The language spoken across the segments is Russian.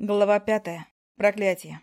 Глава пятая. Проклятие.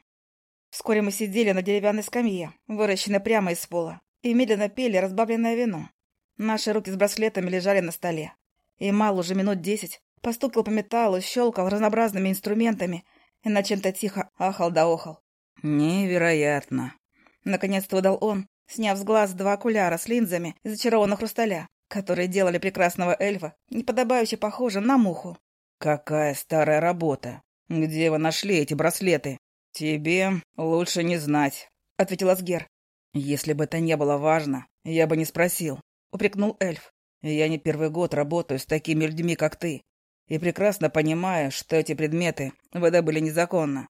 Вскоре мы сидели на деревянной скамье, выращенной прямо из пола, и медленно пели разбавленное вино. Наши руки с браслетами лежали на столе. И Мал уже минут десять постукал по металлу, щелкал разнообразными инструментами и на чем-то тихо ахал да охал. «Невероятно!» Наконец-то удал он, сняв с глаз два окуляра с линзами из очарованного хрусталя, которые делали прекрасного эльфа, неподобающе похожим на муху. «Какая старая работа! Где вы нашли эти браслеты?» «Тебе лучше не знать», — ответил Асгер. «Если бы это не было важно, я бы не спросил», — упрекнул эльф. «Я не первый год работаю с такими людьми, как ты, и прекрасно понимаю, что эти предметы вы добыли незаконно.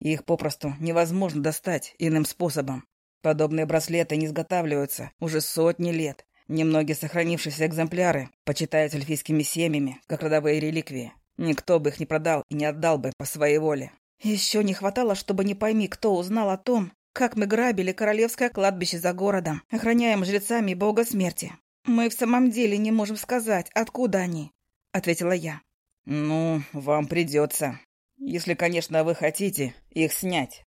Их попросту невозможно достать иным способом. Подобные браслеты не изготавливаются уже сотни лет. Немногие сохранившиеся экземпляры почитаются эльфийскими семьями, как родовые реликвии. Никто бы их не продал и не отдал бы по своей воле. Еще не хватало, чтобы не пойми, кто узнал о том, как мы грабили королевское кладбище за городом, охраняем жрецами бога смерти. Мы в самом деле не можем сказать, откуда они, — ответила я. Ну, вам придется. Если, конечно, вы хотите их снять.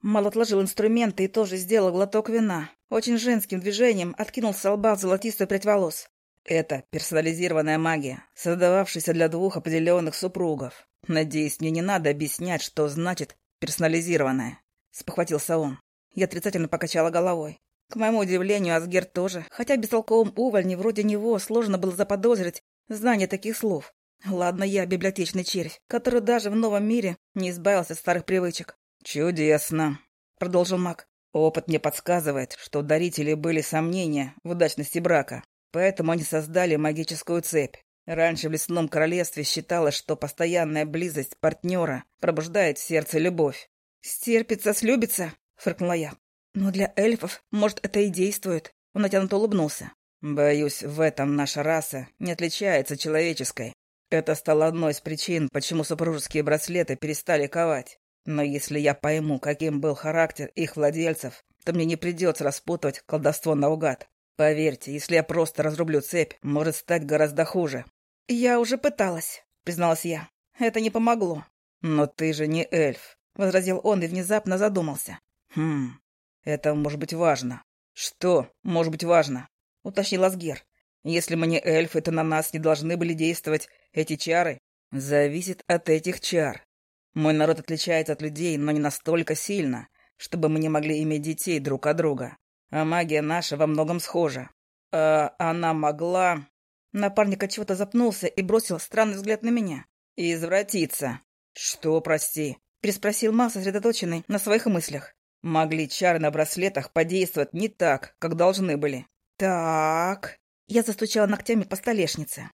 Мал отложил инструменты и тоже сделал глоток вина. Очень женским движением откинул с лба золотистую прядь волос. Это персонализированная магия, создававшаяся для двух определенных супругов. Надеюсь, мне не надо объяснять, что значит персонализированная. Спохватился он. Я отрицательно покачала головой. К моему удивлению, Асгер тоже, хотя бестолковым увольне вроде него сложно было заподозрить знание таких слов. Ладно, я библиотечный червь, который даже в новом мире не избавился от старых привычек. «Чудесно», — продолжил маг. «Опыт мне подсказывает, что у дарителей были сомнения в удачности брака. Поэтому они создали магическую цепь. Раньше в лесном королевстве считалось, что постоянная близость партнера пробуждает в сердце любовь. «Стерпится, слюбится», — фыркнула я. «Но для эльфов, может, это и действует». Он натянуто улыбнулся. «Боюсь, в этом наша раса не отличается человеческой. Это стало одной из причин, почему супружеские браслеты перестали ковать. Но если я пойму, каким был характер их владельцев, то мне не придется распутывать колдовство наугад. Поверьте, если я просто разрублю цепь, может стать гораздо хуже. Я уже пыталась, призналась я. Это не помогло. Но ты же не эльф, возразил он и внезапно задумался. Хм, это может быть важно. Что может быть важно? уточнил Асгер. Если мы не эльфы, то на нас не должны были действовать эти чары. Зависит от этих чар. Мой народ отличается от людей, но не настолько сильно, чтобы мы не могли иметь детей друг от друга. А магия наша во многом схожа. А она могла... Напарник от чего-то запнулся и бросил странный взгляд на меня. «Извратиться». «Что, прости?» — переспросил Ма, сосредоточенный на своих мыслях. «Могли чары на браслетах подействовать не так, как должны были». «Так...» Я застучала ногтями по столешнице.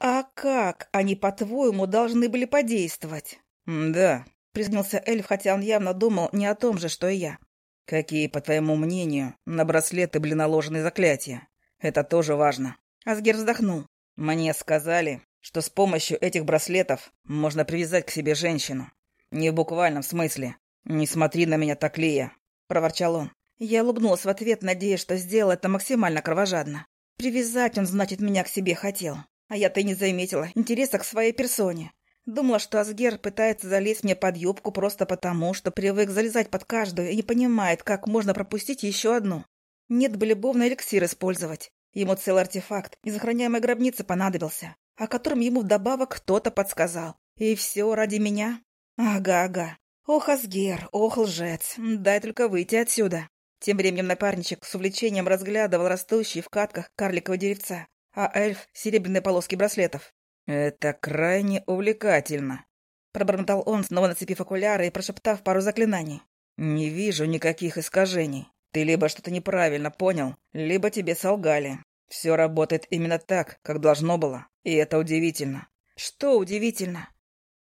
«А как они, по-твоему, должны были подействовать?» «Да», — признался эльф, хотя он явно думал не о том же, что и я. «Какие, по твоему мнению, на браслеты были наложены заклятия? Это тоже важно». Асгер вздохнул. «Мне сказали, что с помощью этих браслетов можно привязать к себе женщину. Не в буквальном смысле. Не смотри на меня так, Лия», — проворчал он. Я улыбнулась в ответ, надеясь, что сделал это максимально кровожадно. Привязать он, значит, меня к себе хотел. А я-то и не заметила интереса к своей персоне. Думала, что Асгер пытается залезть мне под юбку просто потому, что привык залезать под каждую и не понимает, как можно пропустить еще одну. Нет бы любовный эликсир использовать. Ему целый артефакт из охраняемой гробницы понадобился, о котором ему вдобавок кто-то подсказал. И все ради меня? Ага-ага. Ох, Асгер, ох, лжец. Дай только выйти отсюда. Тем временем напарничек с увлечением разглядывал растущие в катках карликовые деревца, а эльф — серебряные полоски браслетов. «Это крайне увлекательно», — пробормотал он, снова нацепив окуляры и прошептав пару заклинаний. «Не вижу никаких искажений. Ты либо что-то неправильно понял, либо тебе солгали. Все работает именно так, как должно было, и это удивительно». «Что удивительно?»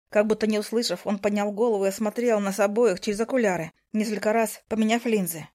Как будто не услышав, он поднял голову и осмотрел нас обоих через окуляры, несколько раз поменяв линзы.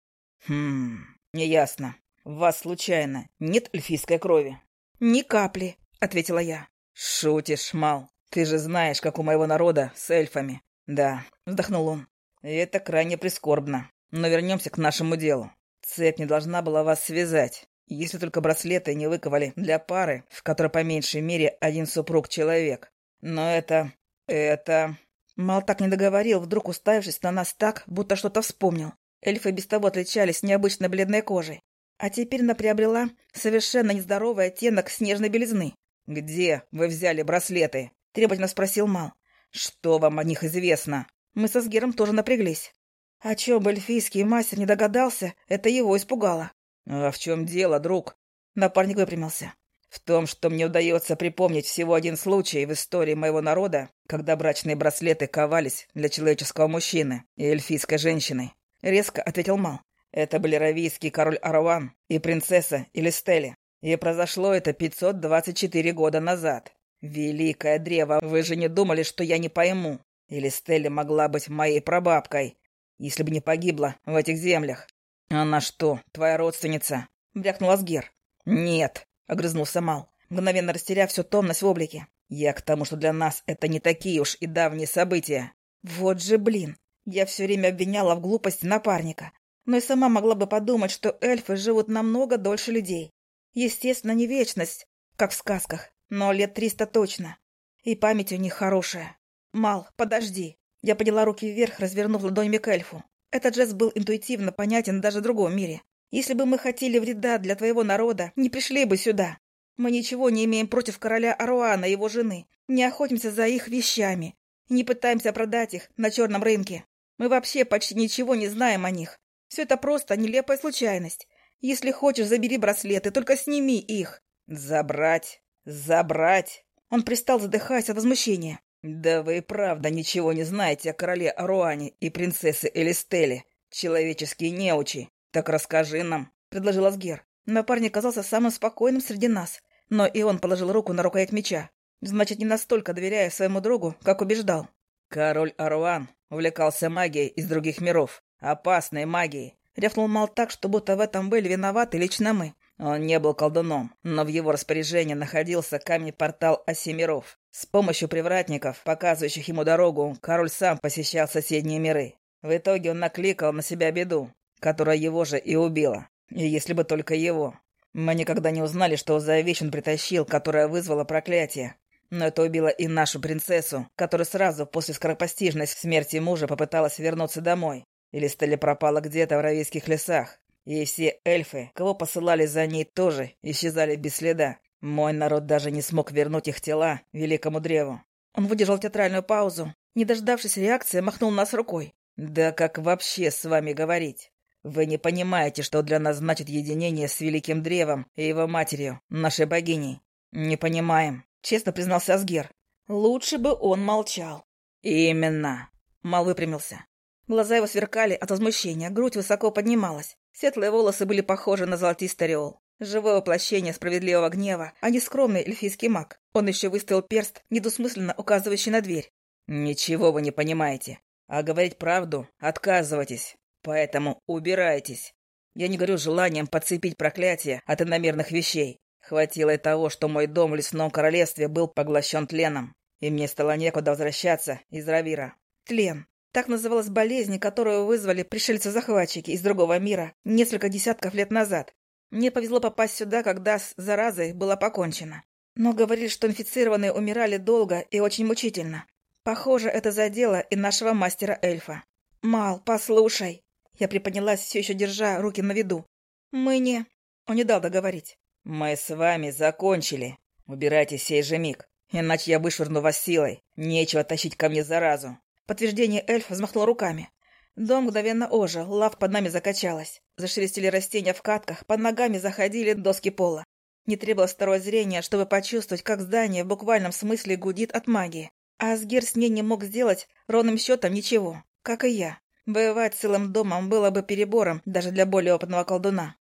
«Хм, неясно. Вас, случайно, нет эльфийской крови?» «Ни капли», — ответила я. «Шутишь, Мал. Ты же знаешь, как у моего народа с эльфами». «Да», — вздохнул он. «Это крайне прискорбно. Но вернемся к нашему делу. Цепь не должна была вас связать, если только браслеты не выковали для пары, в которой по меньшей мере один супруг-человек. Но это... это... Мал так не договорил, вдруг уставившись на нас так, будто что-то вспомнил. Эльфы без того отличались необычно бледной кожей. А теперь она приобрела совершенно нездоровый оттенок снежной белизны. «Где вы взяли браслеты?» — требовательно спросил Мал. «Что вам о них известно?» Мы со Сгером тоже напряглись. О чем бы эльфийский мастер не догадался, это его испугало. «А в чем дело, друг?» Напарник выпрямился. «В том, что мне удается припомнить всего один случай в истории моего народа, когда брачные браслеты ковались для человеческого мужчины и эльфийской женщины», — резко ответил Мал. «Это были равийский король Аруан и принцесса Элистели. И произошло это 524 года назад. Великое древо, вы же не думали, что я не пойму? Элистели могла быть моей прабабкой, если бы не погибла в этих землях. Она что, твоя родственница?» — брякнул Асгер. «Нет», — огрызнулся Мал, мгновенно растеряв всю томность в облике. «Я к тому, что для нас это не такие уж и давние события». «Вот же блин! Я все время обвиняла в глупости напарника, но и сама могла бы подумать, что эльфы живут намного дольше людей. Естественно, не вечность, как в сказках, но лет триста точно. И память у них хорошая. Мал, подожди. Я подняла руки вверх, развернув ладонями к эльфу. Этот жест был интуитивно понятен даже в другом мире. Если бы мы хотели вреда для твоего народа, не пришли бы сюда. Мы ничего не имеем против короля Аруана и его жены, не охотимся за их вещами, не пытаемся продать их на черном рынке. Мы вообще почти ничего не знаем о них. Все это просто нелепая случайность. Если хочешь, забери браслеты, только сними их. Забрать? Забрать? Он пристал, задыхаясь от возмущения. «Да вы и правда ничего не знаете о короле Аруане и принцессе Элистеле. Человеческие неучи. Так расскажи нам», — предложил Асгер. Напарник казался самым спокойным среди нас, но и он положил руку на рукоять меча. Значит, не настолько доверяя своему другу, как убеждал. «Король Аруан увлекался магией из других миров. Опасной магией. Рявкнул Мал так, что будто в этом были виноваты лично мы. Он не был колдуном, но в его распоряжении находился камень-портал Осемиров. С помощью привратников, показывающих ему дорогу, король сам посещал соседние миры. В итоге он накликал на себя беду, которая его же и убила. И если бы только его. Мы никогда не узнали, что за вещь он притащил, которая вызвала проклятие. Но это убило и нашу принцессу, которая сразу после скоропостижной смерти мужа попыталась вернуться домой. Или Стелли пропала где-то в равийских лесах. И все эльфы, кого посылали за ней, тоже исчезали без следа. Мой народ даже не смог вернуть их тела великому древу. Он выдержал театральную паузу. Не дождавшись реакции, махнул нас рукой. «Да как вообще с вами говорить? Вы не понимаете, что для нас значит единение с великим древом и его матерью, нашей богиней? Не понимаем», — честно признался Асгер. «Лучше бы он молчал». «Именно». Мал выпрямился. Глаза его сверкали от возмущения, грудь высоко поднималась. Светлые волосы были похожи на золотистый ореол. Живое воплощение справедливого гнева, а не скромный эльфийский маг. Он еще выставил перст, недвусмысленно указывающий на дверь. «Ничего вы не понимаете. А говорить правду отказывайтесь. Поэтому убирайтесь. Я не говорю желанием подцепить проклятие от иномерных вещей. Хватило и того, что мой дом в лесном королевстве был поглощен тленом, и мне стало некуда возвращаться из Равира. Тлен. Так называлась болезнь, которую вызвали пришельцы-захватчики из другого мира несколько десятков лет назад. Мне повезло попасть сюда, когда с заразой было покончено. Но говорили, что инфицированные умирали долго и очень мучительно. Похоже, это задело и нашего мастера-эльфа. «Мал, послушай!» Я приподнялась, все еще держа руки на виду. «Мы не...» Он не дал договорить. «Мы с вами закончили. Убирайтесь сей же миг, иначе я вышвырну вас силой. Нечего тащить ко мне заразу подтверждение эльф взмахнул руками. Дом мгновенно ожил, лав под нами закачалась. Зашелестели растения в катках, под ногами заходили доски пола. Не требовалось второе зрение, чтобы почувствовать, как здание в буквальном смысле гудит от магии. А Асгер с ней не мог сделать ровным счетом ничего, как и я. Воевать целым домом было бы перебором даже для более опытного колдуна.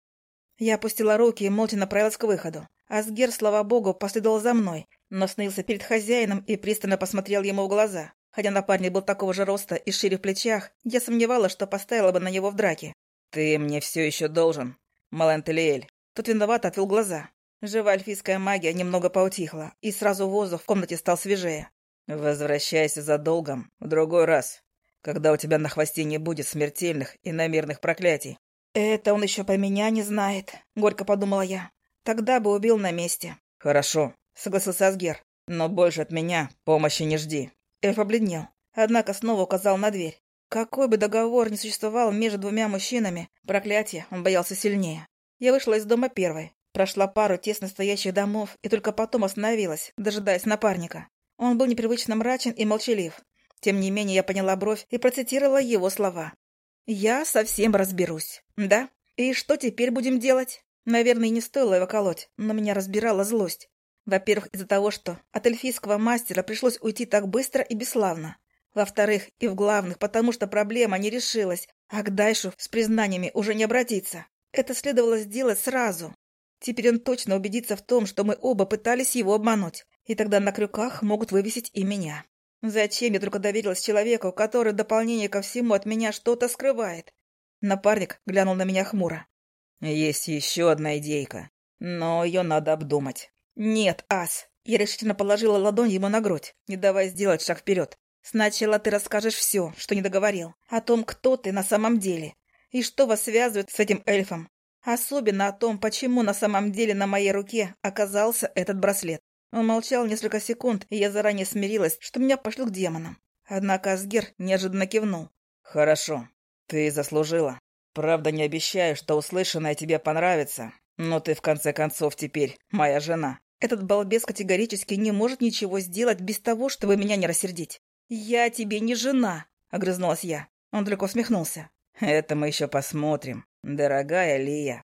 Я опустила руки и молча направилась к выходу. Асгер, слава богу, последовал за мной, но снился перед хозяином и пристально посмотрел ему в глаза. Хотя напарник был такого же роста и шире в плечах, я сомневалась, что поставила бы на него в драке. «Ты мне все еще должен, Малентелиэль». Тут виновато отвел глаза. Живая эльфийская магия немного поутихла, и сразу воздух в комнате стал свежее. «Возвращайся за долгом в другой раз, когда у тебя на хвосте не будет смертельных и намерных проклятий». «Это он еще по меня не знает», — горько подумала я. «Тогда бы убил на месте». «Хорошо», — согласился Асгер. «Но больше от меня помощи не жди». Эльф обледнел. однако снова указал на дверь. Какой бы договор ни существовал между двумя мужчинами, проклятие он боялся сильнее. Я вышла из дома первой, прошла пару тесно стоящих домов и только потом остановилась, дожидаясь напарника. Он был непривычно мрачен и молчалив. Тем не менее, я поняла бровь и процитировала его слова. «Я совсем разберусь. Да? И что теперь будем делать?» Наверное, не стоило его колоть, но меня разбирала злость. Во-первых, из-за того, что от эльфийского мастера пришлось уйти так быстро и бесславно. Во-вторых, и в главных, потому что проблема не решилась, а к Дайшу с признаниями уже не обратиться. Это следовало сделать сразу. Теперь он точно убедится в том, что мы оба пытались его обмануть, и тогда на крюках могут вывесить и меня. Зачем я только доверилась человеку, который в дополнение ко всему от меня что-то скрывает? Напарник глянул на меня хмуро. Есть еще одна идейка, но ее надо обдумать. Нет, Ас. Я решительно положила ладонь ему на грудь, не давая сделать шаг вперед. Сначала ты расскажешь все, что не договорил, о том, кто ты на самом деле, и что вас связывает с этим эльфом. Особенно о том, почему на самом деле на моей руке оказался этот браслет. Он молчал несколько секунд, и я заранее смирилась, что меня пошлют к демонам. Однако Асгер неожиданно кивнул. «Хорошо. Ты заслужила. Правда, не обещаю, что услышанное тебе понравится, но ты в конце концов теперь моя жена». Этот балбес категорически не может ничего сделать без того, чтобы меня не рассердить. «Я тебе не жена», — огрызнулась я. Он только усмехнулся. «Это мы еще посмотрим, дорогая Лия».